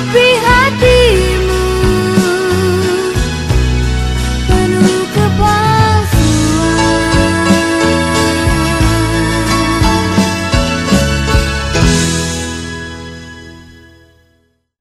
happy